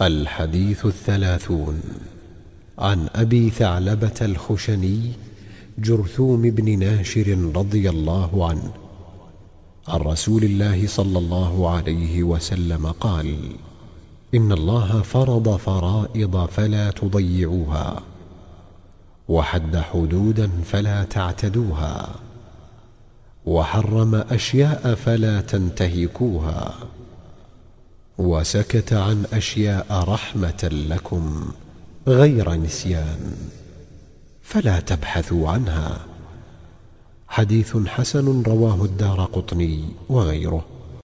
الحديث الثلاثون. عن أبي ثعلبة الخشني جرثوم بن ناشر رضي الله عنه. عن رسول الله صلى الله عليه وسلم قال إن الله فرض فرائض فلا تضيعوها وحد حدودا فلا تعتدوها وحرم أشياء فلا تنتهكوها. وسكت عن أشياء رحمة لكم غير نسيان فلا تبحثوا عنها. حديث حسن رواه الدار قطني وغيره.